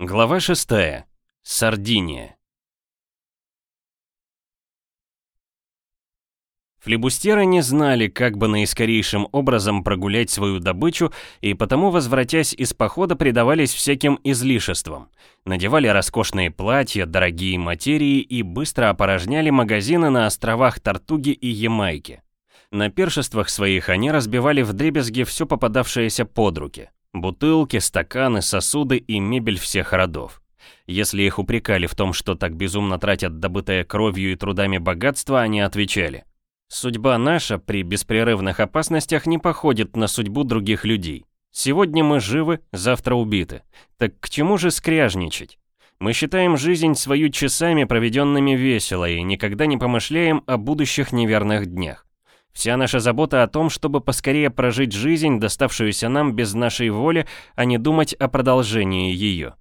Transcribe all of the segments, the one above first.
Глава 6. Сардиния. Флебустеры не знали, как бы наискорейшим образом прогулять свою добычу, и потому, возвратясь из похода, предавались всяким излишествам. Надевали роскошные платья, дорогие материи и быстро опорожняли магазины на островах Тартуги и Ямайки. На першествах своих они разбивали вдребезги все попадавшееся под руки. Бутылки, стаканы, сосуды и мебель всех родов. Если их упрекали в том, что так безумно тратят добытое кровью и трудами богатство, они отвечали. Судьба наша при беспрерывных опасностях не походит на судьбу других людей. Сегодня мы живы, завтра убиты. Так к чему же скряжничать? Мы считаем жизнь свою часами, проведенными весело, и никогда не помышляем о будущих неверных днях. Вся наша забота о том, чтобы поскорее прожить жизнь, доставшуюся нам без нашей воли, а не думать о продолжении ее.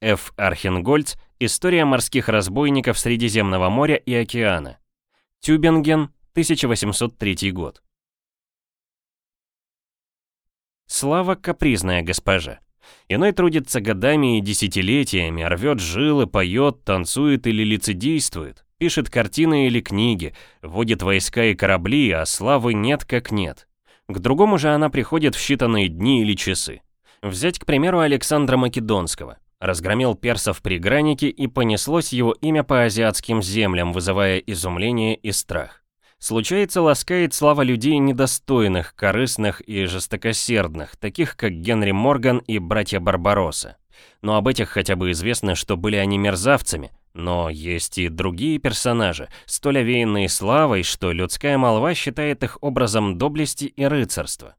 Ф. Архенгольц. История морских разбойников Средиземного моря и океана. Тюбинген, 1803 год. Слава капризная госпожа. Иной трудится годами и десятилетиями, рвет жилы, поет, танцует или лицедействует пишет картины или книги, вводит войска и корабли, а славы нет как нет. К другому же она приходит в считанные дни или часы. Взять, к примеру, Александра Македонского. Разгромил персов при гранике и понеслось его имя по азиатским землям, вызывая изумление и страх. Случается, ласкает слава людей недостойных, корыстных и жестокосердных, таких как Генри Морган и братья Барбаросса. Но об этих хотя бы известно, что были они мерзавцами, но есть и другие персонажи, столь овеянные славой, что людская молва считает их образом доблести и рыцарства.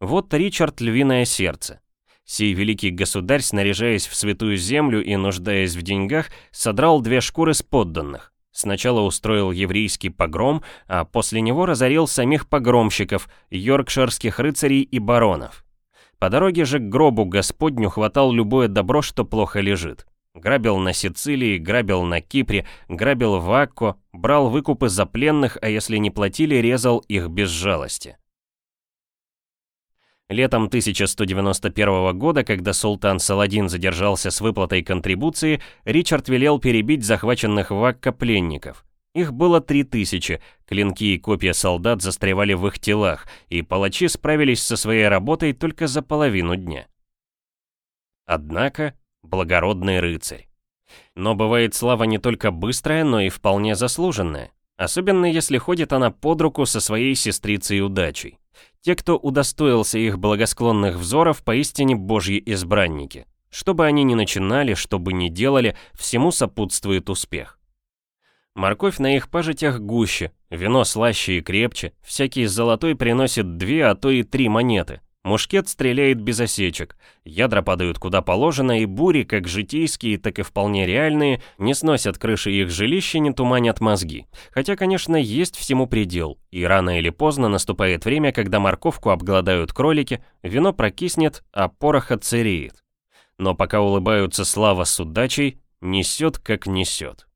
Вот Ричард Львиное Сердце. Сей великий государь, снаряжаясь в святую землю и нуждаясь в деньгах, содрал две шкуры с подданных. Сначала устроил еврейский погром, а после него разорил самих погромщиков, йоркширских рыцарей и баронов. По дороге же к гробу Господню хватал любое добро, что плохо лежит. Грабил на Сицилии, грабил на Кипре, грабил в Акко, брал выкупы за пленных, а если не платили, резал их без жалости. Летом 1191 года, когда султан Саладин задержался с выплатой контрибуции, Ричард велел перебить захваченных в Акко пленников. Их было три тысячи, клинки и копья солдат застревали в их телах, и палачи справились со своей работой только за половину дня. Однако благородный рыцарь. Но бывает слава не только быстрая, но и вполне заслуженная. Особенно если ходит она под руку со своей сестрицей удачей. Те, кто удостоился их благосклонных взоров, поистине божьи избранники. Что бы они ни начинали, что бы ни делали, всему сопутствует успех. Морковь на их пажитях гуще, вино слаще и крепче, всякий золотой приносит две, а то и три монеты, Мушкет стреляет без осечек, ядра падают куда положено, и бури, как житейские, так и вполне реальные, не сносят крыши их жилища, не туманят мозги. Хотя, конечно, есть всему предел, и рано или поздно наступает время, когда морковку обгладают кролики, вино прокиснет, а порох отсыреет. Но пока улыбаются слава с удачей, несет как несет.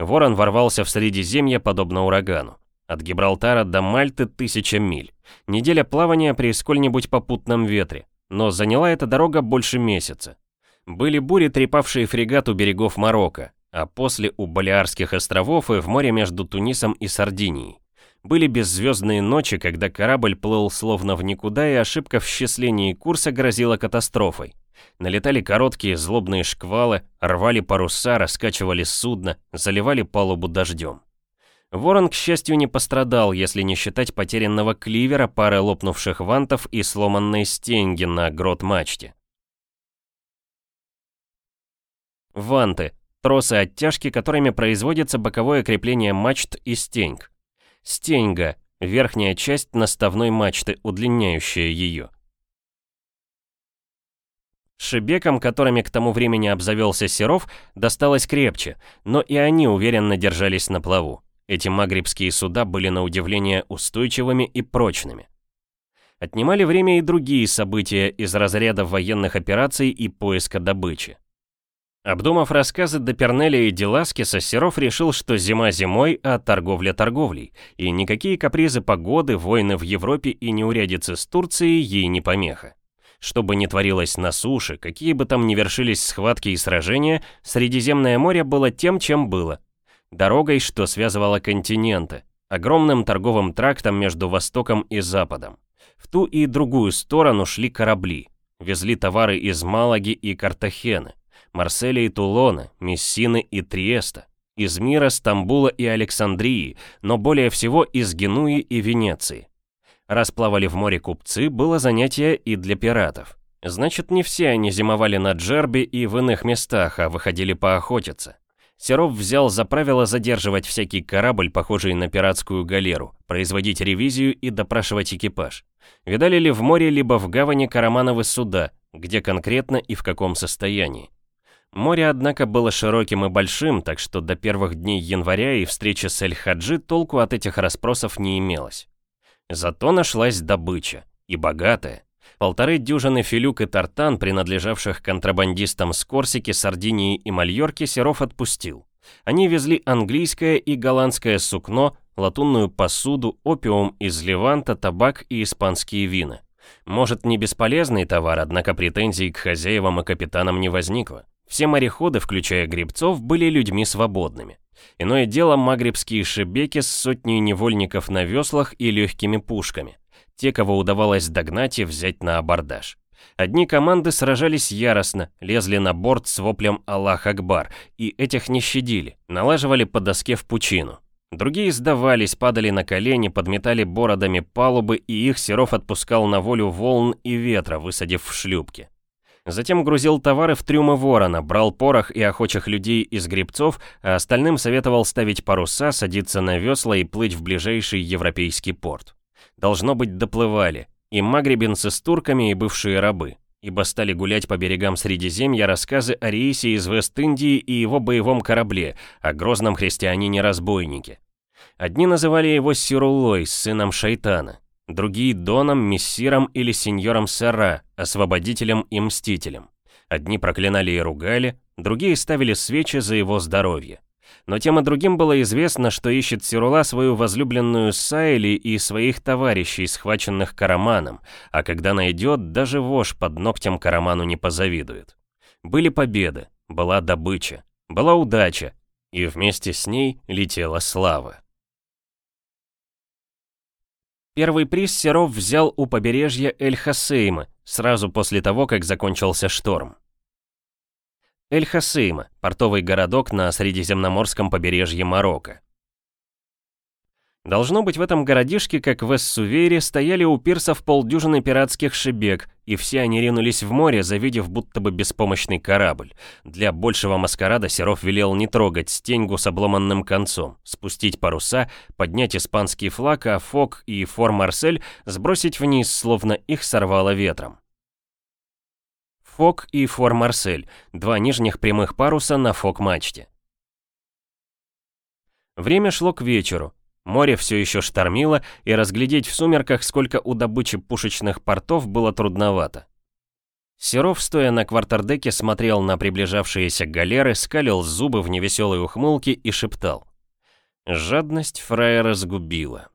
Ворон ворвался в Средиземье подобно урагану. От Гибралтара до Мальты тысяча миль. Неделя плавания при сколь-нибудь попутном ветре. Но заняла эта дорога больше месяца. Были бури, трепавшие фрегат у берегов Марокко, а после у Балиарских островов и в море между Тунисом и Сардинией. Были беззвездные ночи, когда корабль плыл словно в никуда, и ошибка в счислении курса грозила катастрофой. Налетали короткие злобные шквалы, рвали паруса, раскачивали судно, заливали палубу дождем. Ворон, к счастью, не пострадал, если не считать потерянного кливера, пары лопнувших вантов и сломанной стенги на грот-мачте. Ванты – тросы оттяжки, которыми производится боковое крепление мачт и стенг. Стенга – верхняя часть наставной мачты, удлиняющая ее. Шибекам, которыми к тому времени обзавелся Серов, досталось крепче, но и они уверенно держались на плаву. Эти магрибские суда были на удивление устойчивыми и прочными. Отнимали время и другие события из разряда военных операций и поиска добычи. Обдумав рассказы Допернеля и Деласкиса, Серов решил, что зима зимой, а торговля торговлей, и никакие капризы погоды, войны в Европе и неурядицы с Турцией ей не помеха. Что бы ни творилось на суше, какие бы там ни вершились схватки и сражения, Средиземное море было тем, чем было. Дорогой, что связывала континенты, огромным торговым трактом между Востоком и Западом. В ту и другую сторону шли корабли, везли товары из Малаги и Картахены, Марселя и Тулона, Мессины и Триеста, из Мира, Стамбула и Александрии, но более всего из Генуи и Венеции. Расплавали в море купцы было занятие и для пиратов. Значит, не все они зимовали на Джерби и в иных местах, а выходили поохотиться. Серов взял за правило задерживать всякий корабль, похожий на пиратскую галеру, производить ревизию и допрашивать экипаж. Видали ли в море либо в гавани Карамановы суда, где конкретно и в каком состоянии. Море, однако, было широким и большим, так что до первых дней января и встречи с Эль-Хаджи толку от этих расспросов не имелось. Зато нашлась добыча, и богатая. Полторы дюжины филюк и тартан, принадлежавших контрабандистам с Корсики, Сардинии и Мальорки, Серов отпустил. Они везли английское и голландское сукно, латунную посуду, опиум из Леванта, табак и испанские вина. Может, не бесполезный товар, однако претензий к хозяевам и капитанам не возникло. Все мореходы, включая гребцов, были людьми свободными. Иное дело магрибские шебеки с сотней невольников на веслах и легкими пушками те, кого удавалось догнать и взять на абордаж. Одни команды сражались яростно, лезли на борт с воплем «Аллах Акбар», и этих не щадили, налаживали по доске в пучину. Другие сдавались, падали на колени, подметали бородами палубы, и их Серов отпускал на волю волн и ветра, высадив в шлюпки. Затем грузил товары в трюмы ворона, брал порох и охочих людей из грибцов, а остальным советовал ставить паруса, садиться на весла и плыть в ближайший европейский порт. Должно быть, доплывали. И магребинцы с турками, и бывшие рабы. Ибо стали гулять по берегам Средиземья рассказы о рейсе из Вест-Индии и его боевом корабле, о грозном христианине-разбойнике. Одни называли его Сирулой, сыном шайтана, другие Доном, Мессиром или Сеньором Сера, освободителем и мстителем. Одни проклинали и ругали, другие ставили свечи за его здоровье но тем и другим было известно, что ищет Сирула свою возлюбленную Сайли и своих товарищей, схваченных Караманом, а когда найдет, даже вож под ногтем Караману не позавидует. Были победы, была добыча, была удача, и вместе с ней летела слава. Первый приз Серов взял у побережья Эль-Хасейма, сразу после того, как закончился шторм. Эль-Хасейма, портовый городок на Средиземноморском побережье Марокко. Должно быть, в этом городишке, как в Эссувере, стояли у пирсов полдюжины пиратских шибек, и все они ринулись в море, завидев будто бы беспомощный корабль. Для большего маскарада Серов велел не трогать стеньгу с обломанным концом, спустить паруса, поднять испанский флаг, а Фок и Фор Марсель сбросить вниз, словно их сорвало ветром. Фок и Фор Марсель, два нижних прямых паруса на фок-мачте. Время шло к вечеру. Море все еще штормило, и разглядеть в сумерках, сколько у добычи пушечных портов, было трудновато. Серов, стоя на квартердеке, смотрел на приближавшиеся галеры, скалил зубы в невеселой ухмылке и шептал. Жадность фраера сгубила.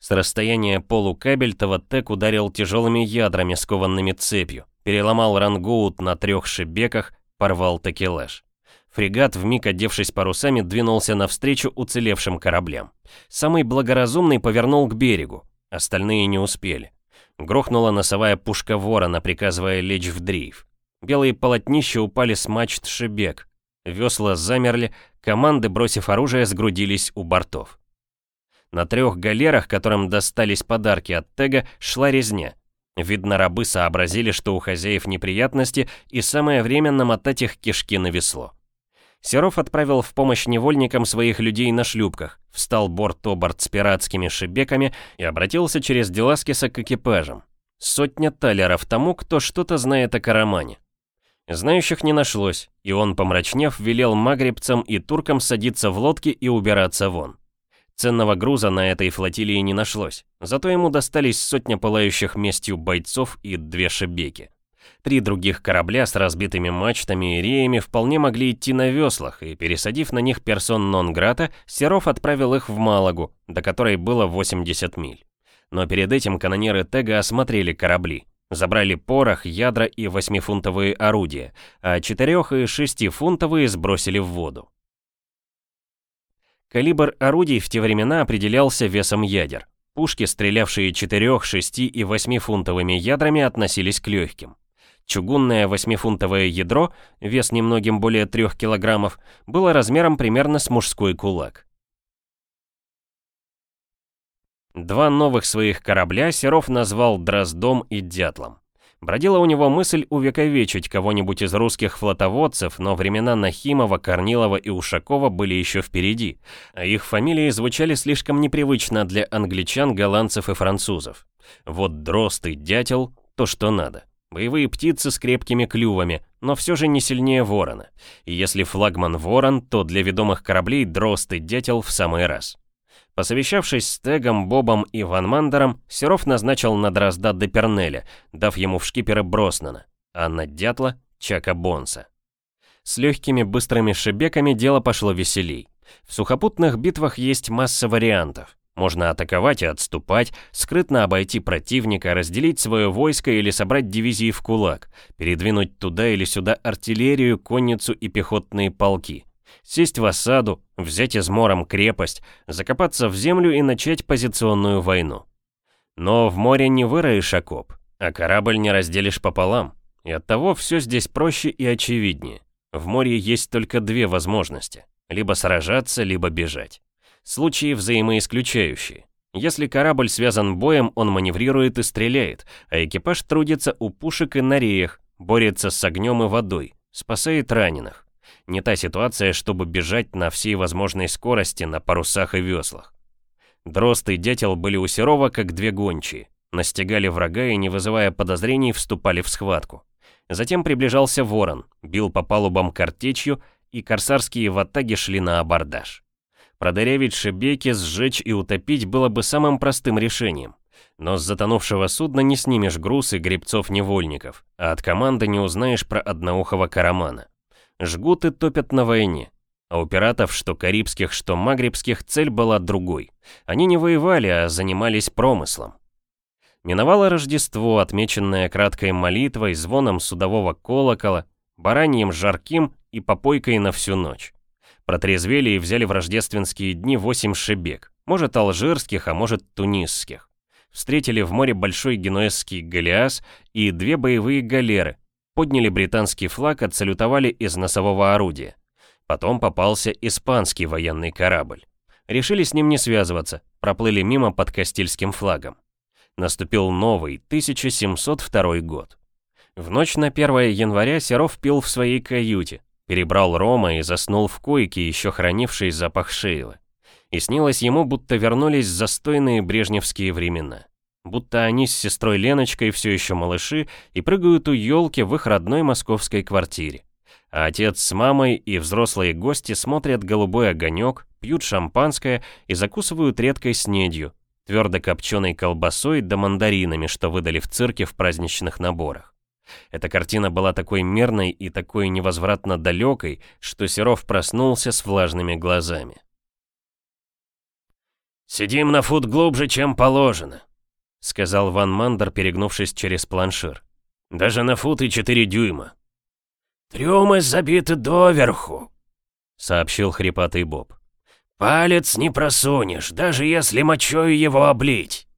С расстояния полукабель Таватек ударил тяжелыми ядрами, скованными цепью переломал рангоут на трех шибеках, порвал такелаж. Фрегат, вмиг одевшись парусами, двинулся навстречу уцелевшим кораблям. Самый благоразумный повернул к берегу, остальные не успели. Грохнула носовая пушка ворона, приказывая лечь в дрейф. Белые полотнища упали с мачт шибек. Весла замерли, команды, бросив оружие, сгрудились у бортов. На трех галерах, которым достались подарки от Тега, шла резня. Видно, рабы сообразили, что у хозяев неприятности, и самое время намотать их кишки на весло. Серов отправил в помощь невольникам своих людей на шлюпках, встал борт-оборт с пиратскими шибеками и обратился через Деласкиса к экипажам. Сотня талеров тому, кто что-то знает о Карамане. Знающих не нашлось, и он, помрачнев, велел магребцам и туркам садиться в лодки и убираться вон. Ценного груза на этой флотилии не нашлось, зато ему достались сотня пылающих местью бойцов и две шебеки. Три других корабля с разбитыми мачтами и реями вполне могли идти на веслах, и пересадив на них персон нон-грата, Серов отправил их в Малагу, до которой было 80 миль. Но перед этим канонеры Тега осмотрели корабли. Забрали порох, ядра и 8-фунтовые орудия, а 4- и 6-фунтовые сбросили в воду. Калибр орудий в те времена определялся весом ядер. Пушки, стрелявшие 4, 6 и 8-фунтовыми ядрами, относились к легким. Чугунное 8-фунтовое ядро, вес немногим более 3 килограммов, было размером примерно с мужской кулак. Два новых своих корабля Серов назвал Дроздом и Дятлом. Бродила у него мысль увековечить кого-нибудь из русских флотоводцев, но времена Нахимова, Корнилова и Ушакова были еще впереди, а их фамилии звучали слишком непривычно для англичан, голландцев и французов. Вот дрозд и дятел — то, что надо. Боевые птицы с крепкими клювами, но все же не сильнее ворона. И если флагман ворон, то для ведомых кораблей дрозд и дятел в самый раз. Посовещавшись с Тегом, Бобом и Ван Мандером, Серов назначил на Дрозда Депернеля, дав ему в шкиперы Броснана, а на Дятла — Чака Бонса. С легкими быстрыми шибеками дело пошло веселей. В сухопутных битвах есть масса вариантов. Можно атаковать и отступать, скрытно обойти противника, разделить свое войско или собрать дивизии в кулак, передвинуть туда или сюда артиллерию, конницу и пехотные полки — сесть в осаду, взять измором крепость, закопаться в землю и начать позиционную войну. Но в море не выроешь окоп, а корабль не разделишь пополам, и оттого все здесь проще и очевиднее. В море есть только две возможности, либо сражаться, либо бежать. Случаи взаимоисключающие. Если корабль связан боем, он маневрирует и стреляет, а экипаж трудится у пушек и на реях, борется с огнем и водой, спасает раненых. Не та ситуация, чтобы бежать на всей возможной скорости на парусах и веслах. Дрозд и дятел были у Серова как две гончие. Настигали врага и, не вызывая подозрений, вступали в схватку. Затем приближался ворон, бил по палубам картечью, и корсарские ватаги шли на абордаж. Продырявить шебеки, сжечь и утопить было бы самым простым решением. Но с затонувшего судна не снимешь груз и гребцов-невольников, а от команды не узнаешь про одноухого карамана. Жгут и топят на войне. А у пиратов, что карибских, что магрибских, цель была другой. Они не воевали, а занимались промыслом. Миновало Рождество, отмеченное краткой молитвой, звоном судового колокола, бараньим жарким и попойкой на всю ночь. Протрезвели и взяли в рождественские дни восемь шебек, может алжирских, а может тунисских. Встретили в море большой генуэзский галеас и две боевые галеры, подняли британский флаг, отсалютовали из носового орудия. Потом попался испанский военный корабль. Решили с ним не связываться, проплыли мимо под Кастильским флагом. Наступил новый, 1702 год. В ночь на 1 января Серов пил в своей каюте, перебрал рома и заснул в койке, еще хранившей запах шейлы. И снилось ему, будто вернулись застойные брежневские времена будто они с сестрой Леночкой все еще малыши и прыгают у елки в их родной московской квартире. А отец с мамой и взрослые гости смотрят голубой огонек, пьют шампанское и закусывают редкой снедью, твердо копченой колбасой да мандаринами, что выдали в цирке в праздничных наборах. Эта картина была такой мирной и такой невозвратно далекой, что Серов проснулся с влажными глазами. «Сидим на фут глубже, чем положено», — сказал Ван Мандер, перегнувшись через планшир. «Даже на фут и четыре дюйма». «Трюмы забиты доверху», — сообщил хрипатый Боб. «Палец не просунешь, даже если мочою его облить».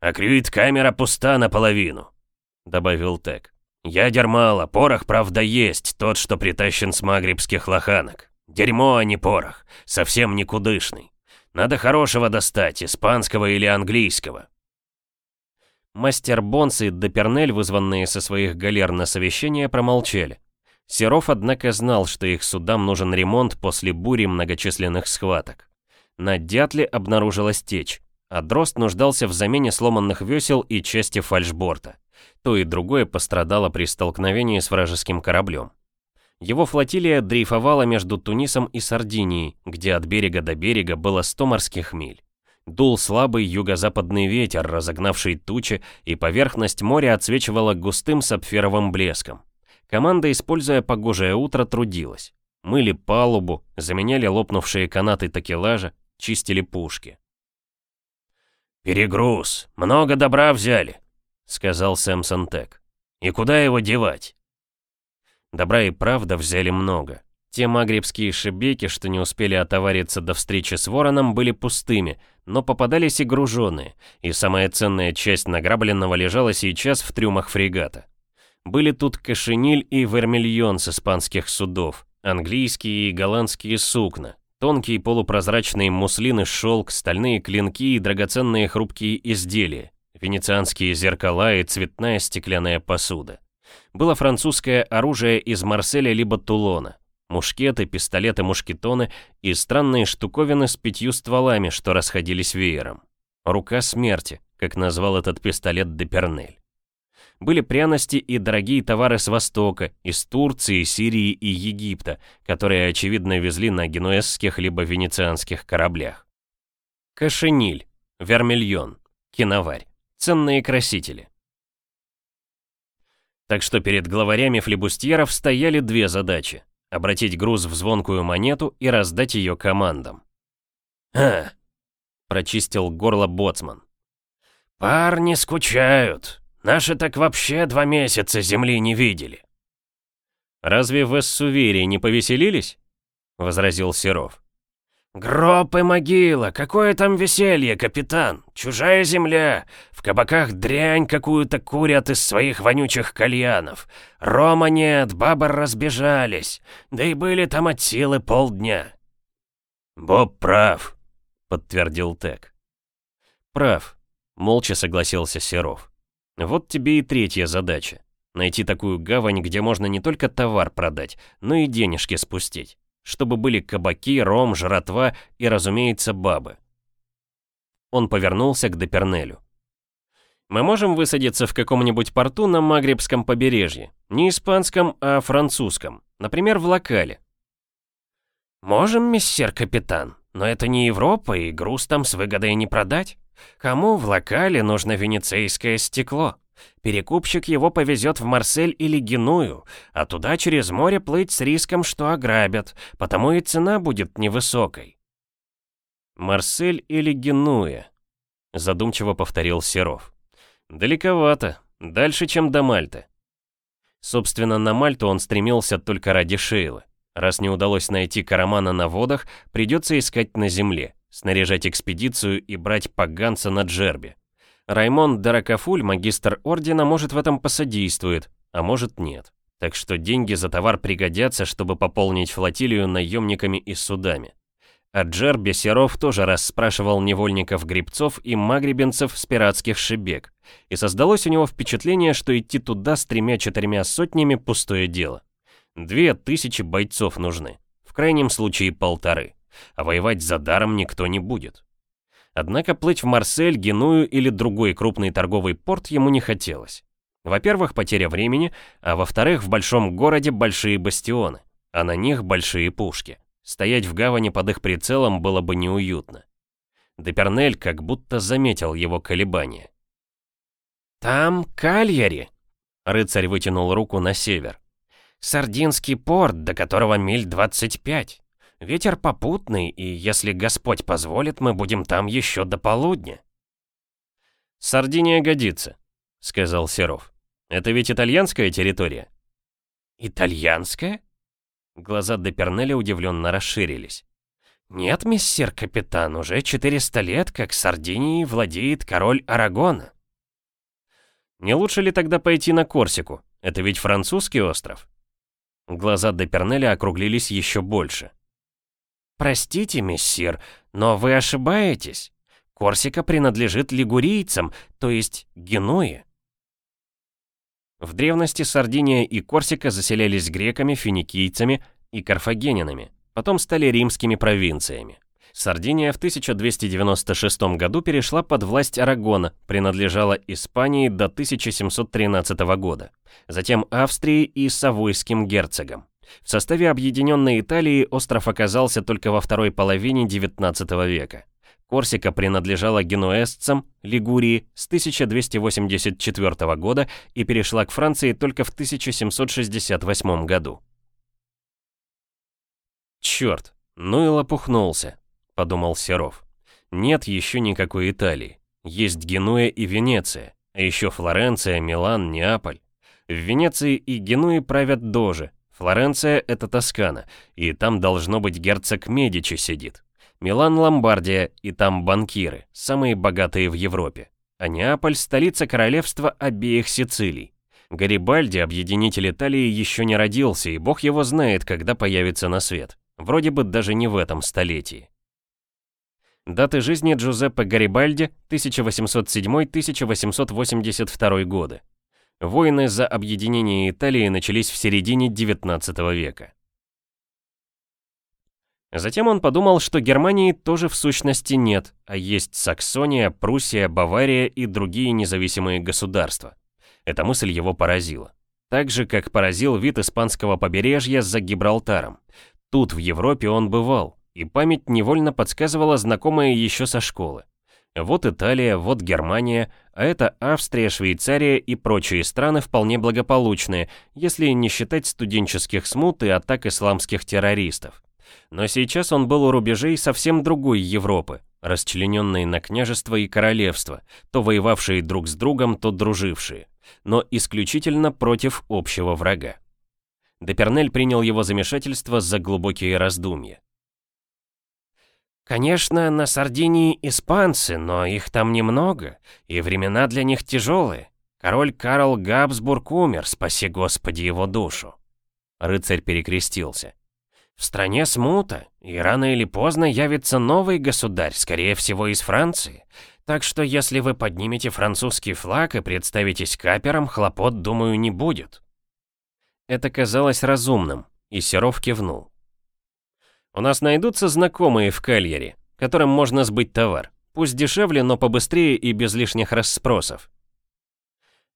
«А крюит-камера пуста наполовину», — добавил Тек. «Ядер мало, порох, правда, есть, тот, что притащен с магрибских лоханок. Дерьмо, а не порох, совсем никудышный. Надо хорошего достать, испанского или английского. Мастер Бонс и Депернель, вызванные со своих галер на совещание, промолчали. Серов, однако, знал, что их судам нужен ремонт после бури многочисленных схваток. На дятле обнаружилась течь, а дрозд нуждался в замене сломанных весел и части фальшборта. То и другое пострадало при столкновении с вражеским кораблем. Его флотилия дрейфовала между Тунисом и Сардинией, где от берега до берега было 100 морских миль. Дул слабый юго-западный ветер, разогнавший тучи, и поверхность моря отсвечивала густым сапфировым блеском. Команда, используя погожее утро, трудилась. Мыли палубу, заменяли лопнувшие канаты такелажа, чистили пушки. «Перегруз! Много добра взяли!» — сказал Сэмсон Тек. «И куда его девать?» Добра и правда взяли много. Те магрибские шибеки, что не успели отовариться до встречи с вороном, были пустыми, но попадались и груженые, и самая ценная часть награбленного лежала сейчас в трюмах фрегата. Были тут кашениль и вермильон с испанских судов, английские и голландские сукна, тонкие полупрозрачные муслины, шелк, стальные клинки и драгоценные хрупкие изделия, венецианские зеркала и цветная стеклянная посуда. Было французское оружие из Марселя либо Тулона, мушкеты, пистолеты-мушкетоны и странные штуковины с пятью стволами, что расходились веером. «Рука смерти», как назвал этот пистолет Депернель. Были пряности и дорогие товары с Востока, из Турции, Сирии и Египта, которые, очевидно, везли на генуэзских либо венецианских кораблях. Кашениль, вермильон, киноварь, ценные красители. Так что перед главарями флебустьеров стояли две задачи обратить груз в звонкую монету и раздать ее командам. «Ха!» — прочистил горло боцман. «Парни скучают. Наши так вообще два месяца земли не видели». «Разве в Эссуверии не повеселились?» — возразил Серов. «Гроб и могила, какое там веселье, капитан! Чужая земля! В кабаках дрянь какую-то курят из своих вонючих кальянов. Рома нет, бабы разбежались, да и были там от силы полдня». «Боб прав», — подтвердил Тек. «Прав», — молча согласился Серов. «Вот тебе и третья задача. Найти такую гавань, где можно не только товар продать, но и денежки спустить чтобы были кабаки, ром, жратва и, разумеется, бабы. Он повернулся к Депернелю. «Мы можем высадиться в каком-нибудь порту на Магрибском побережье, не испанском, а французском, например, в Локале?» «Можем, миссер капитан, но это не Европа, и груз там с выгодой не продать. Кому в Локале нужно венецейское стекло?» Перекупщик его повезет в Марсель или Геную, а туда через море плыть с риском, что ограбят, потому и цена будет невысокой. «Марсель или Генуя?» — задумчиво повторил Серов. «Далековато, дальше, чем до Мальты». Собственно, на Мальту он стремился только ради Шейлы. Раз не удалось найти Карамана на водах, придется искать на земле, снаряжать экспедицию и брать поганца на джербе. Раймонд Даракафуль, магистр ордена, может в этом посодействует, а может нет. Так что деньги за товар пригодятся, чтобы пополнить флотилию наемниками и судами. А Джерби Серов тоже расспрашивал невольников-гребцов и магребенцев с пиратских шибек, и создалось у него впечатление, что идти туда с тремя-четырьмя сотнями – пустое дело. Две тысячи бойцов нужны, в крайнем случае полторы, а воевать за даром никто не будет. Однако плыть в Марсель, Геную или другой крупный торговый порт ему не хотелось. Во-первых, потеря времени, а во-вторых, в большом городе большие бастионы, а на них большие пушки. Стоять в гавани под их прицелом было бы неуютно. Депернель как будто заметил его колебания. «Там Кальяри!» Рыцарь вытянул руку на север. «Сардинский порт, до которого миль 25. Ветер попутный, и если Господь позволит, мы будем там еще до полудня. Сардиния годится, сказал Серов. Это ведь итальянская территория? Итальянская? Глаза Депернеля удивленно расширились. «Нет, миссер капитан, уже 400 лет, как Сардинией владеет король Арагона». «Не лучше ли тогда пойти на Корсику? Это ведь французский остров?» Глаза Депернеля округлились еще больше. «Простите, мессир, но вы ошибаетесь. Корсика принадлежит лигурийцам, то есть Генуе». В древности Сардиния и Корсика заселялись греками, финикийцами и карфагенинами, потом стали римскими провинциями. Сардиния в 1296 году перешла под власть Арагона, принадлежала Испании до 1713 года, затем Австрии и Савойским герцогам. В составе объединенной Италии остров оказался только во второй половине XIX века. Корсика принадлежала генуэзцам Лигурии с 1284 года и перешла к Франции только в 1768 году. «Черт, ну и лопухнулся», — подумал Серов. «Нет еще никакой Италии. Есть Генуя и Венеция, А еще Флоренция, Милан, Неаполь. В Венеции и Генуе правят дожи. Флоренция — это Тоскана, и там должно быть герцог Медичи сидит. Милан — Ломбардия, и там банкиры, самые богатые в Европе. А Неаполь — столица королевства обеих Сицилий. Гарибальди, объединитель Италии, еще не родился, и бог его знает, когда появится на свет. Вроде бы даже не в этом столетии. Даты жизни Джузеппе Гарибальди 1807-1882 годы. Войны за объединение Италии начались в середине 19 века. Затем он подумал, что Германии тоже в сущности нет, а есть Саксония, Пруссия, Бавария и другие независимые государства. Эта мысль его поразила. Так же, как поразил вид испанского побережья за Гибралтаром. Тут, в Европе, он бывал, и память невольно подсказывала знакомые еще со школы. Вот Италия, вот Германия, а это Австрия, Швейцария и прочие страны вполне благополучные, если не считать студенческих смут и атак исламских террористов. Но сейчас он был у рубежей совсем другой Европы, расчлененной на княжества и королевства, то воевавшие друг с другом, то дружившие, но исключительно против общего врага. Депернель принял его замешательство за глубокие раздумья. Конечно, на Сардинии испанцы, но их там немного, и времена для них тяжелые. Король Карл Габсбург умер, спаси Господи его душу. Рыцарь перекрестился. В стране смута, и рано или поздно явится новый государь, скорее всего из Франции. Так что если вы поднимете французский флаг и представитесь капером, хлопот, думаю, не будет. Это казалось разумным, и Серов кивнул. У нас найдутся знакомые в Кальяре, которым можно сбыть товар. Пусть дешевле, но побыстрее и без лишних расспросов.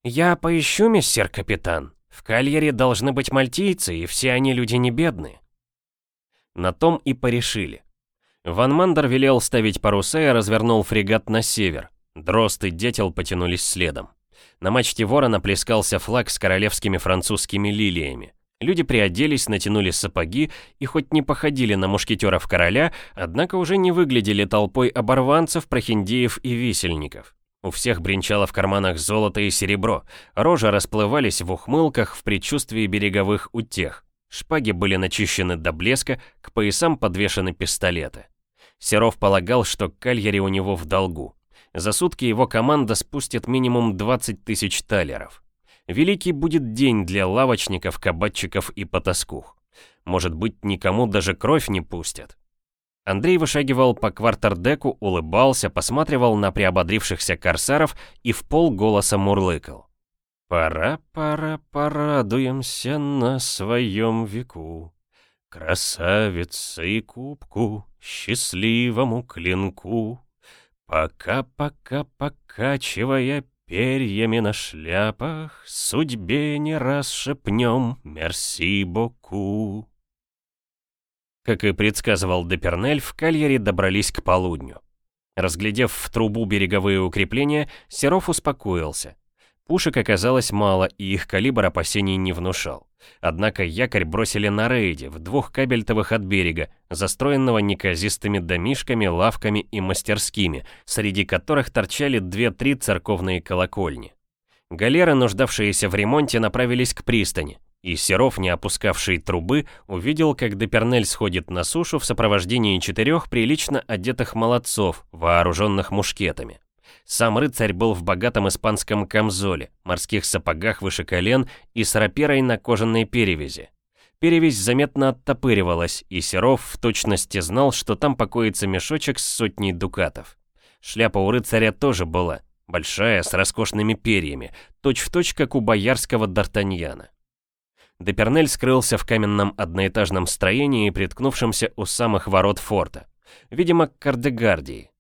«Я поищу, мистер капитан. В Кальяре должны быть мальтийцы, и все они люди не бедные». На том и порешили. Ван Мандер велел ставить паруса и развернул фрегат на север. Дрозд и Детел потянулись следом. На мачте ворона плескался флаг с королевскими французскими лилиями. Люди приоделись, натянули сапоги и хоть не походили на мушкетеров короля, однако уже не выглядели толпой оборванцев, прохиндеев и висельников. У всех бренчало в карманах золото и серебро, рожи расплывались в ухмылках в предчувствии береговых утех. Шпаги были начищены до блеска, к поясам подвешены пистолеты. Серов полагал, что Кальяри у него в долгу. За сутки его команда спустит минимум 20 тысяч талеров. Великий будет день для лавочников, кабачиков и потаскух. Может быть, никому даже кровь не пустят. Андрей вышагивал по квартердеку, улыбался, посматривал на приободрившихся корсаров и в пол голоса мурлыкал. «Пора, пора, порадуемся на своем веку, Красавице и кубку, счастливому клинку, Пока-пока покачивая Перьями на шляпах судьбе не раз шепнем «Мерси боку». Как и предсказывал Депернель, в Кальяре добрались к полудню. Разглядев в трубу береговые укрепления, Серов успокоился. Пушек оказалось мало, и их калибр опасений не внушал. Однако якорь бросили на рейде, в двух кабельтовых от берега, застроенного неказистыми домишками, лавками и мастерскими, среди которых торчали две-три церковные колокольни. Галеры, нуждавшиеся в ремонте, направились к пристани, и Серов, не опускавший трубы, увидел, как Депернель сходит на сушу в сопровождении четырех прилично одетых молодцов, вооруженных мушкетами. Сам рыцарь был в богатом испанском камзоле, морских сапогах выше колен и с раперой на кожаной перевязи. Перевязь заметно оттопыривалась, и Серов в точности знал, что там покоится мешочек с сотней дукатов. Шляпа у рыцаря тоже была, большая, с роскошными перьями, точь-в-точь, точь, как у боярского Д'Артаньяна. Депернель скрылся в каменном одноэтажном строении, приткнувшемся у самых ворот форта. Видимо, к Кардегардии.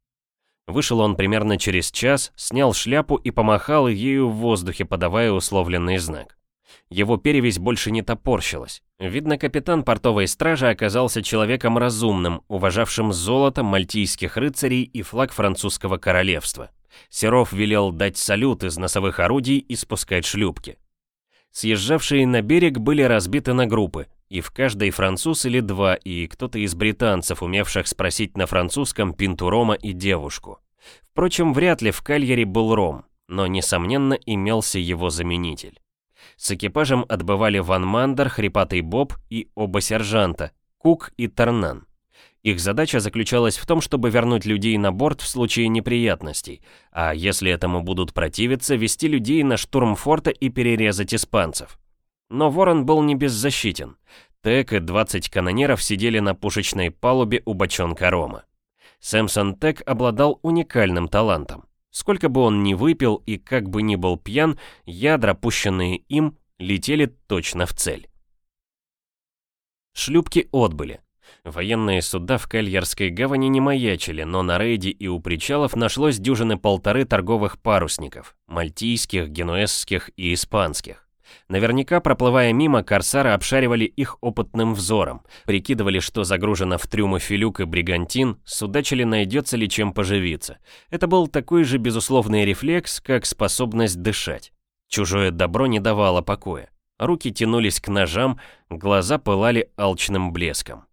Вышел он примерно через час, снял шляпу и помахал ею в воздухе, подавая условленный знак. Его перевесь больше не топорщилась. Видно, капитан портовой стражи оказался человеком разумным, уважавшим золото мальтийских рыцарей и флаг французского королевства. Серов велел дать салют из носовых орудий и спускать шлюпки. Съезжавшие на берег были разбиты на группы, и в каждой француз или два, и кто-то из британцев, умевших спросить на французском пинту рома и девушку. Впрочем, вряд ли в Кальяре был ром. но, несомненно, имелся его заменитель. С экипажем отбывали Ван Мандер, Хрипатый Боб и оба сержанта, Кук и Торнан. Их задача заключалась в том, чтобы вернуть людей на борт в случае неприятностей, а если этому будут противиться, вести людей на штурм форта и перерезать испанцев. Но Ворон был не беззащитен. Тек и 20 канонеров сидели на пушечной палубе у бочонка Рома. Сэмсон Тек обладал уникальным талантом. Сколько бы он ни выпил и как бы ни был пьян, ядра, пущенные им, летели точно в цель. Шлюпки отбыли. Военные суда в Кальярской гавани не маячили, но на рейде и у причалов нашлось дюжины полторы торговых парусников, мальтийских, генуэзских и испанских. Наверняка, проплывая мимо, корсары обшаривали их опытным взором, прикидывали, что загружено в трюмы филюк и бригантин, судачили, найдется ли чем поживиться. Это был такой же безусловный рефлекс, как способность дышать. Чужое добро не давало покоя. Руки тянулись к ножам, глаза пылали алчным блеском.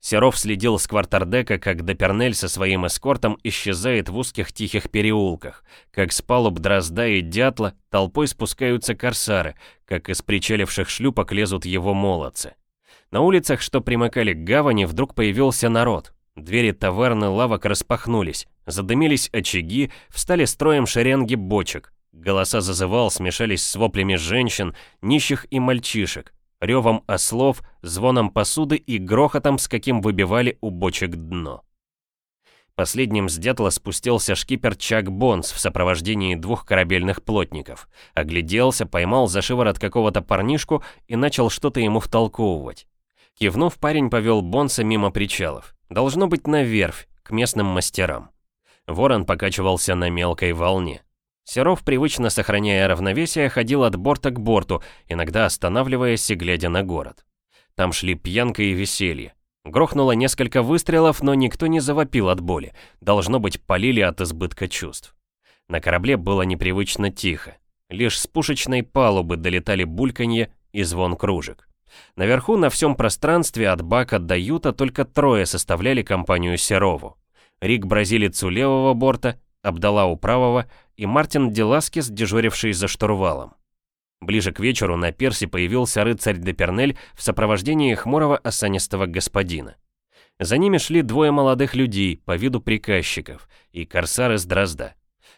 Серов следил с квартердека, как Депернель со своим эскортом исчезает в узких тихих переулках, как с палуб дрозда и дятла толпой спускаются корсары, как из причаливших шлюпок лезут его молодцы. На улицах, что примыкали к гавани, вдруг появился народ. Двери таверны лавок распахнулись, задымились очаги, встали строем шеренги бочек. Голоса зазывал смешались с воплями женщин, нищих и мальчишек ревом ослов, звоном посуды и грохотом, с каким выбивали у бочек дно. Последним с дятла спустился шкипер Чак Бонс в сопровождении двух корабельных плотников. Огляделся, поймал за шиворот какого-то парнишку и начал что-то ему втолковывать. Кивнув, парень повел Бонса мимо причалов. Должно быть на верфь, к местным мастерам. Ворон покачивался на мелкой волне. Серов, привычно сохраняя равновесие, ходил от борта к борту, иногда останавливаясь и глядя на город. Там шли пьянка и веселье. Грохнуло несколько выстрелов, но никто не завопил от боли. Должно быть, полили от избытка чувств. На корабле было непривычно тихо. Лишь с пушечной палубы долетали бульканье и звон кружек. Наверху на всем пространстве от бака до юта только трое составляли компанию Серову. Рик бразилец у левого борта, Абдала у правого и Мартин Деласкис, дежуривший за штурвалом. Ближе к вечеру на персе появился рыцарь де Пернель в сопровождении хмурого осанистого господина. За ними шли двое молодых людей, по виду приказчиков, и корсары с Дрозда.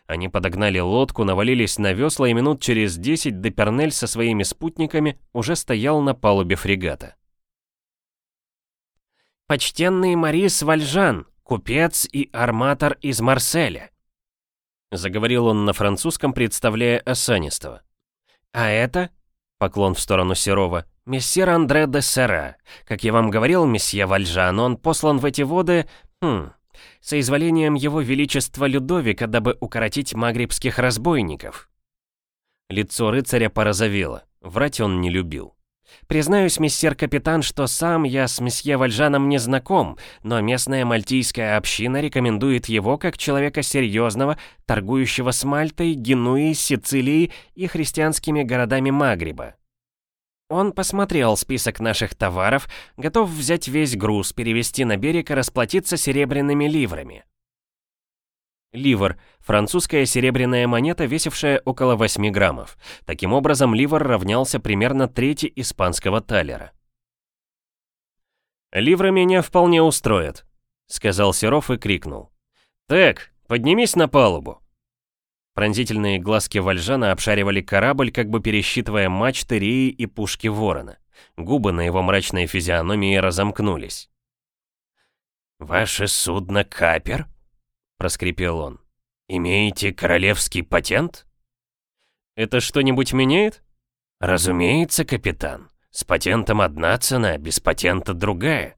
Они подогнали лодку, навалились на весла, и минут через десять Депернель со своими спутниками уже стоял на палубе фрегата. «Почтенный Марис Вальжан, купец и арматор из Марселя», Заговорил он на французском, представляя Осанистого. «А это?» — поклон в сторону Серова. «Мессир Андре де Сера. Как я вам говорил, месье Вальжан, он послан в эти воды... Хм... Соизволением его величества Людовика, дабы укоротить магрибских разбойников». Лицо рыцаря порозовело. Врать он не любил. Признаюсь, мистер капитан, что сам я с месье Вальжаном не знаком, но местная мальтийская община рекомендует его как человека серьезного, торгующего с Мальтой, Генуей, Сицилией и христианскими городами Магриба. Он посмотрел список наших товаров, готов взять весь груз, перевести на берег и расплатиться серебряными ливрами. Ливр – французская серебряная монета, весившая около 8 граммов. Таким образом, ливр равнялся примерно трети испанского талера. «Ливры меня вполне устроят», — сказал Серов и крикнул. «Так, поднимись на палубу». Пронзительные глазки Вальжана обшаривали корабль, как бы пересчитывая мачты, реи и пушки ворона. Губы на его мрачной физиономии разомкнулись. «Ваше судно капер?» Проскрипел он. «Имеете королевский патент?» «Это что-нибудь меняет?» «Разумеется, капитан. С патентом одна цена, без патента другая».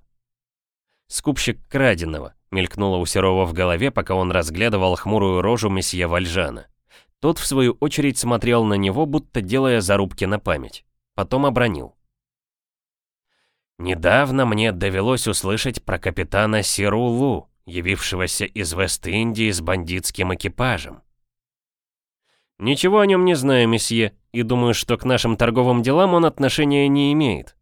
«Скупщик краденого», мелькнуло у Серова в голове, пока он разглядывал хмурую рожу месье Вальжана. Тот, в свою очередь, смотрел на него, будто делая зарубки на память. Потом обронил. «Недавно мне довелось услышать про капитана Сирулу явившегося из Вест-Индии с бандитским экипажем. «Ничего о нем не знаю, месье, и думаю, что к нашим торговым делам он отношения не имеет».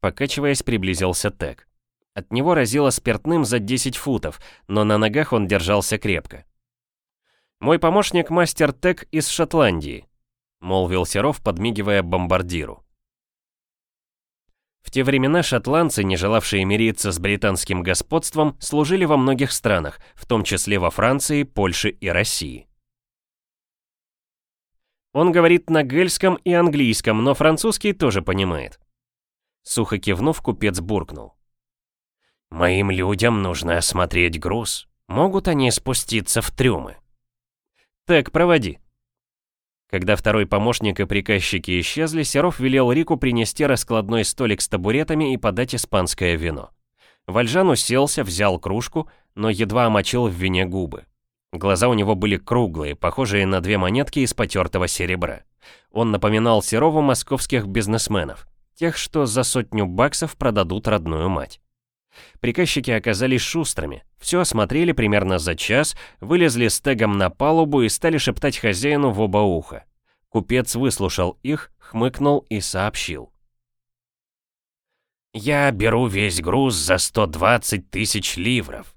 Покачиваясь, приблизился Тек. От него разило спиртным за 10 футов, но на ногах он держался крепко. «Мой помощник мастер Тек из Шотландии», — молвил Серов, подмигивая бомбардиру. В те времена шотландцы, не желавшие мириться с британским господством, служили во многих странах, в том числе во Франции, Польше и России. Он говорит на гельском и английском, но французский тоже понимает. Сухо кивнув, купец буркнул. «Моим людям нужно осмотреть груз. Могут они спуститься в трюмы?» «Так, проводи», когда второй помощник и приказчики исчезли, Серов велел Рику принести раскладной столик с табуретами и подать испанское вино. Вальжан уселся, взял кружку, но едва омочил в вине губы. Глаза у него были круглые, похожие на две монетки из потертого серебра. Он напоминал Серову московских бизнесменов, тех, что за сотню баксов продадут родную мать. Приказчики оказались шустрыми, все осмотрели примерно за час, вылезли с тегом на палубу и стали шептать хозяину в оба уха. Купец выслушал их, хмыкнул и сообщил. «Я беру весь груз за 120 тысяч ливров».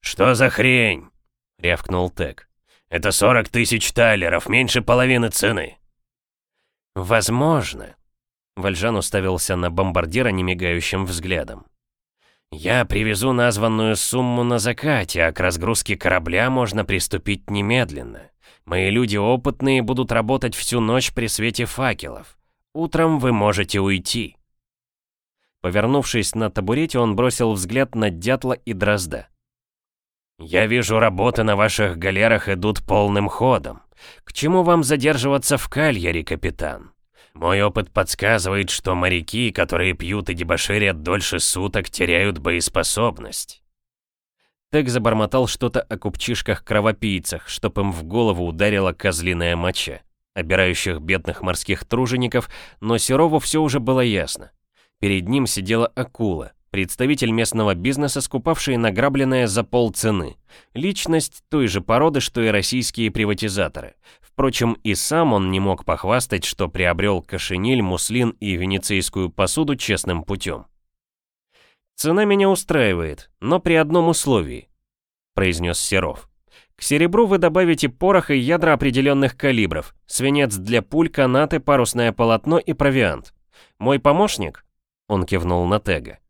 «Что за хрень?» — рявкнул Тег. «Это 40 тысяч талеров, меньше половины цены». «Возможно», Вальжан уставился на бомбардира немигающим взглядом. «Я привезу названную сумму на закате, а к разгрузке корабля можно приступить немедленно. Мои люди опытные будут работать всю ночь при свете факелов. Утром вы можете уйти». Повернувшись на табурете, он бросил взгляд на Дятла и Дрозда. «Я вижу, работы на ваших галерах идут полным ходом. К чему вам задерживаться в Кальяре, капитан?» Мой опыт подсказывает, что моряки, которые пьют и дебоширят дольше суток, теряют боеспособность. Тек забормотал что-то о купчишках-кровопийцах, чтоб им в голову ударила козлиная моча, обирающих бедных морских тружеников, но Серову все уже было ясно. Перед ним сидела акула, представитель местного бизнеса, скупавший награбленное за полцены. Личность той же породы, что и российские приватизаторы. Впрочем, и сам он не мог похвастать, что приобрел кошениль, муслин и венецийскую посуду честным путем. «Цена меня устраивает, но при одном условии», — произнес Серов. «К серебру вы добавите порох и ядра определенных калибров, свинец для пуль, канаты, парусное полотно и провиант. Мой помощник?» — он кивнул на Тега.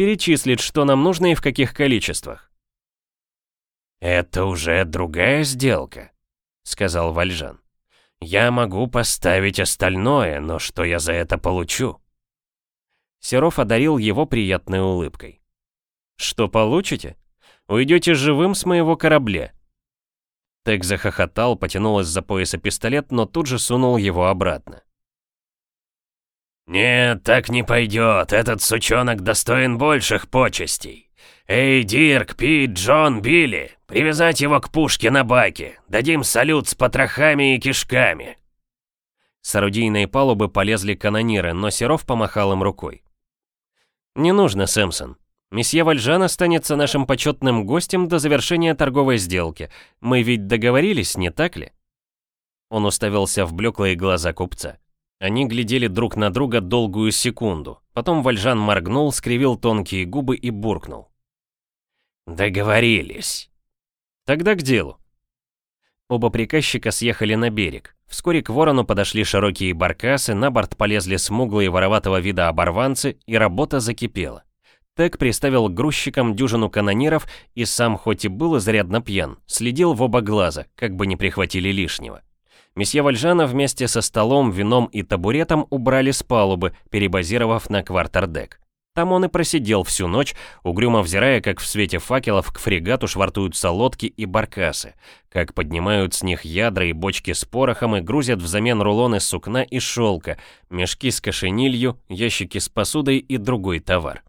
«Перечислит, что нам нужно и в каких количествах». «Это уже другая сделка», — сказал Вальжан. «Я могу поставить остальное, но что я за это получу?» Серов одарил его приятной улыбкой. «Что получите? Уйдете живым с моего корабля». Тек захохотал, потянул из-за пояса пистолет, но тут же сунул его обратно. «Нет, так не пойдет. Этот сучонок достоин больших почестей. «Эй, Дирк, Пит, Джон, Билли, привязать его к пушке на баке. Дадим салют с потрохами и кишками». С орудийной палубы полезли канониры, но Серов помахал им рукой. «Не нужно, Сэмсон. Месье Вальжан останется нашим почетным гостем до завершения торговой сделки. Мы ведь договорились, не так ли?» Он уставился в блеклые глаза купца. Они глядели друг на друга долгую секунду. Потом Вальжан моргнул, скривил тонкие губы и буркнул. «Договорились». «Тогда к делу». Оба приказчика съехали на берег. Вскоре к ворону подошли широкие баркасы, на борт полезли смуглые вороватого вида оборванцы, и работа закипела. Тек приставил к грузчикам дюжину канониров и сам, хоть и был изрядно пьян, следил в оба глаза, как бы не прихватили лишнего. Месье Вальжана вместе со столом, вином и табуретом убрали с палубы, перебазировав на квартердек. Там он и просидел всю ночь, угрюмо взирая, как в свете факелов к фрегату швартуются лодки и баркасы, как поднимают с них ядра и бочки с порохом и грузят взамен рулоны сукна и шелка, мешки с кошенилью, ящики с посудой и другой товар.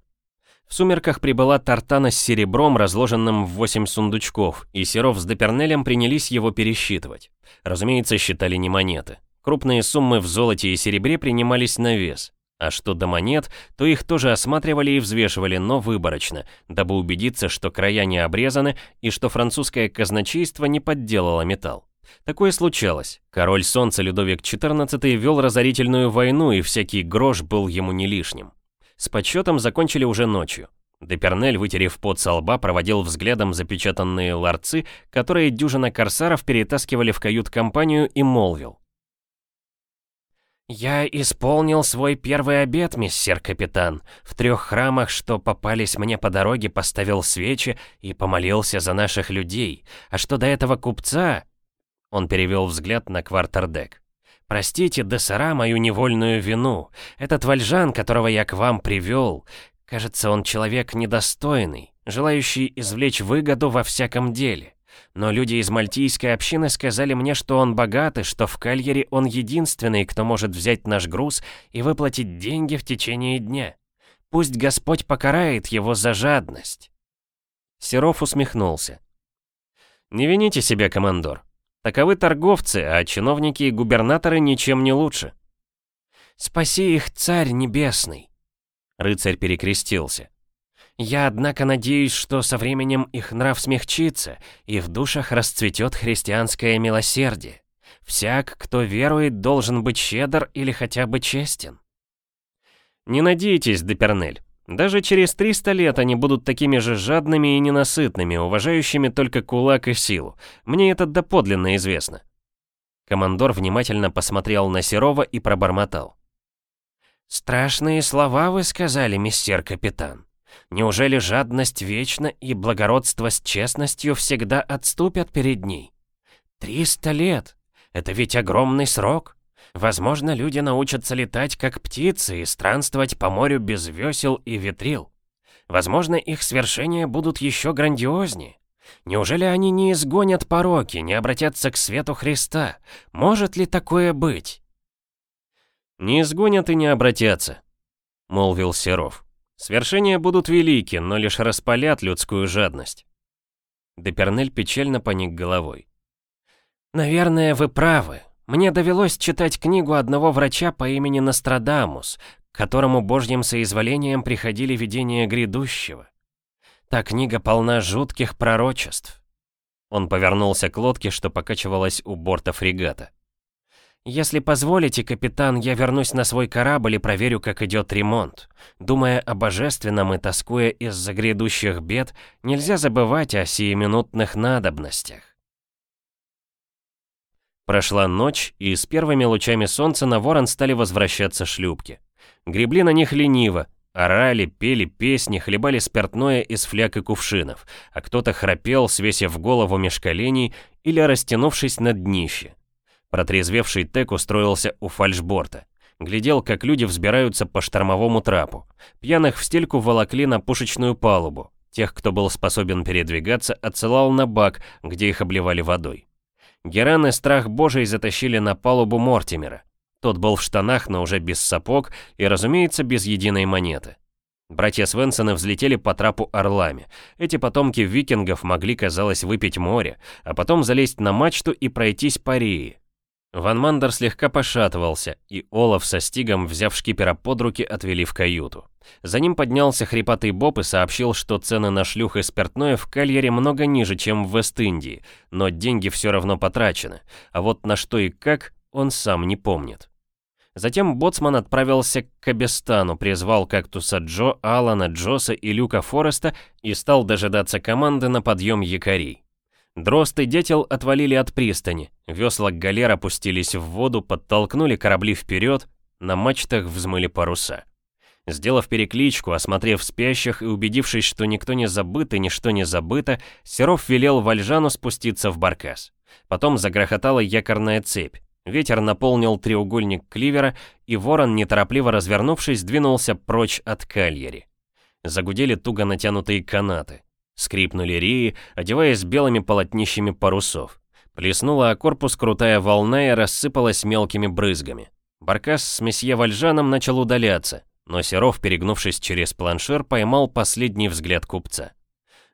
В сумерках прибыла тартана с серебром, разложенным в восемь сундучков, и Серов с Депернелем принялись его пересчитывать. Разумеется, считали не монеты. Крупные суммы в золоте и серебре принимались на вес. А что до монет, то их тоже осматривали и взвешивали, но выборочно, дабы убедиться, что края не обрезаны и что французское казначейство не подделало металл. Такое случалось. Король Солнца Людовик XIV вел разорительную войну, и всякий грош был ему не лишним. С подсчетом закончили уже ночью. Депернель, вытерев пот со лба, проводил взглядом запечатанные ларцы, которые дюжина корсаров перетаскивали в кают-компанию и молвил. «Я исполнил свой первый обет, миссер капитан. В трех храмах, что попались мне по дороге, поставил свечи и помолился за наших людей. А что до этого купца...» Он перевел взгляд на квартердек. «Простите, Десара, мою невольную вину. Этот вальжан, которого я к вам привел, кажется, он человек недостойный, желающий извлечь выгоду во всяком деле. Но люди из мальтийской общины сказали мне, что он богат и что в Кальере он единственный, кто может взять наш груз и выплатить деньги в течение дня. Пусть Господь покарает его за жадность. Серов усмехнулся. «Не вините себя, командор. Таковы торговцы, а чиновники и губернаторы ничем не лучше». «Спаси их, царь небесный!» Рыцарь перекрестился. Я, однако, надеюсь, что со временем их нрав смягчится, и в душах расцветет христианское милосердие. Всяк, кто верует, должен быть щедр или хотя бы честен. Не надейтесь, Депернель. Даже через 300 лет они будут такими же жадными и ненасытными, уважающими только кулак и силу. Мне это доподлинно известно. Командор внимательно посмотрел на Серова и пробормотал. «Страшные слова вы сказали, мистер капитан. Неужели жадность вечна и благородство с честностью всегда отступят перед ней? Триста лет! Это ведь огромный срок. Возможно, люди научатся летать как птицы и странствовать по морю без весел и ветрил. Возможно, их свершения будут еще грандиознее. Неужели они не изгонят пороки, не обратятся к свету Христа? Может ли такое быть? «Не изгонят и не обратятся», — молвил Серов. Свершения будут велики, но лишь распалят людскую жадность. Депернель печально поник головой. «Наверное, вы правы. Мне довелось читать книгу одного врача по имени Нострадамус, к которому божьим соизволением приходили видения грядущего. Та книга полна жутких пророчеств». Он повернулся к лодке, что покачивалась у борта фрегата. «Если позволите, капитан, я вернусь на свой корабль и проверю, как идет ремонт. Думая о божественном и тоскуя из-за грядущих бед, нельзя забывать о сиюминутных надобностях». Прошла ночь, и с первыми лучами солнца на ворон стали возвращаться шлюпки. Гребли на них лениво, орали, пели песни, хлебали спиртное из фляг и кувшинов, а кто-то храпел, свесив голову меж коленей или растянувшись на днище. Протрезвевший Тек устроился у фальшборта. Глядел, как люди взбираются по штормовому трапу. Пьяных в стельку волокли на пушечную палубу. Тех, кто был способен передвигаться, отсылал на бак, где их обливали водой. Геран и Страх Божий затащили на палубу Мортимера. Тот был в штанах, но уже без сапог и, разумеется, без единой монеты. Братья Свенсоны взлетели по трапу орлами. Эти потомки викингов могли, казалось, выпить море, а потом залезть на мачту и пройтись по Рии. Ван Мандер слегка пошатывался, и Олаф со Стигом, взяв шкипера под руки, отвели в каюту. За ним поднялся хрипатый Боб и сообщил, что цены на шлюх и спиртное в Кальере много ниже, чем в Вест-Индии, но деньги все равно потрачены, а вот на что и как, он сам не помнит. Затем Боцман отправился к Кабестану, призвал кактуса Джо, Алана, Джоса и Люка Фореста и стал дожидаться команды на подъем якорей. Дрозд и Детел отвалили от пристани, весла галер опустились в воду, подтолкнули корабли вперед, на мачтах взмыли паруса. Сделав перекличку, осмотрев спящих и убедившись, что никто не забыт и ничто не забыто, Серов велел Вальжану спуститься в баркас. Потом загрохотала якорная цепь. Ветер наполнил треугольник кливера, и ворон, неторопливо развернувшись, двинулся прочь от кальери. Загудели туго натянутые канаты. Скрипнули реи, одеваясь белыми полотнищами парусов. Плеснула о корпус крутая волна и рассыпалась мелкими брызгами. Баркас с месье Вальжаном начал удаляться, но Серов, перегнувшись через планшер, поймал последний взгляд купца.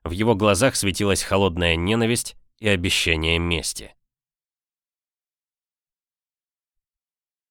В его глазах светилась холодная ненависть и обещание мести.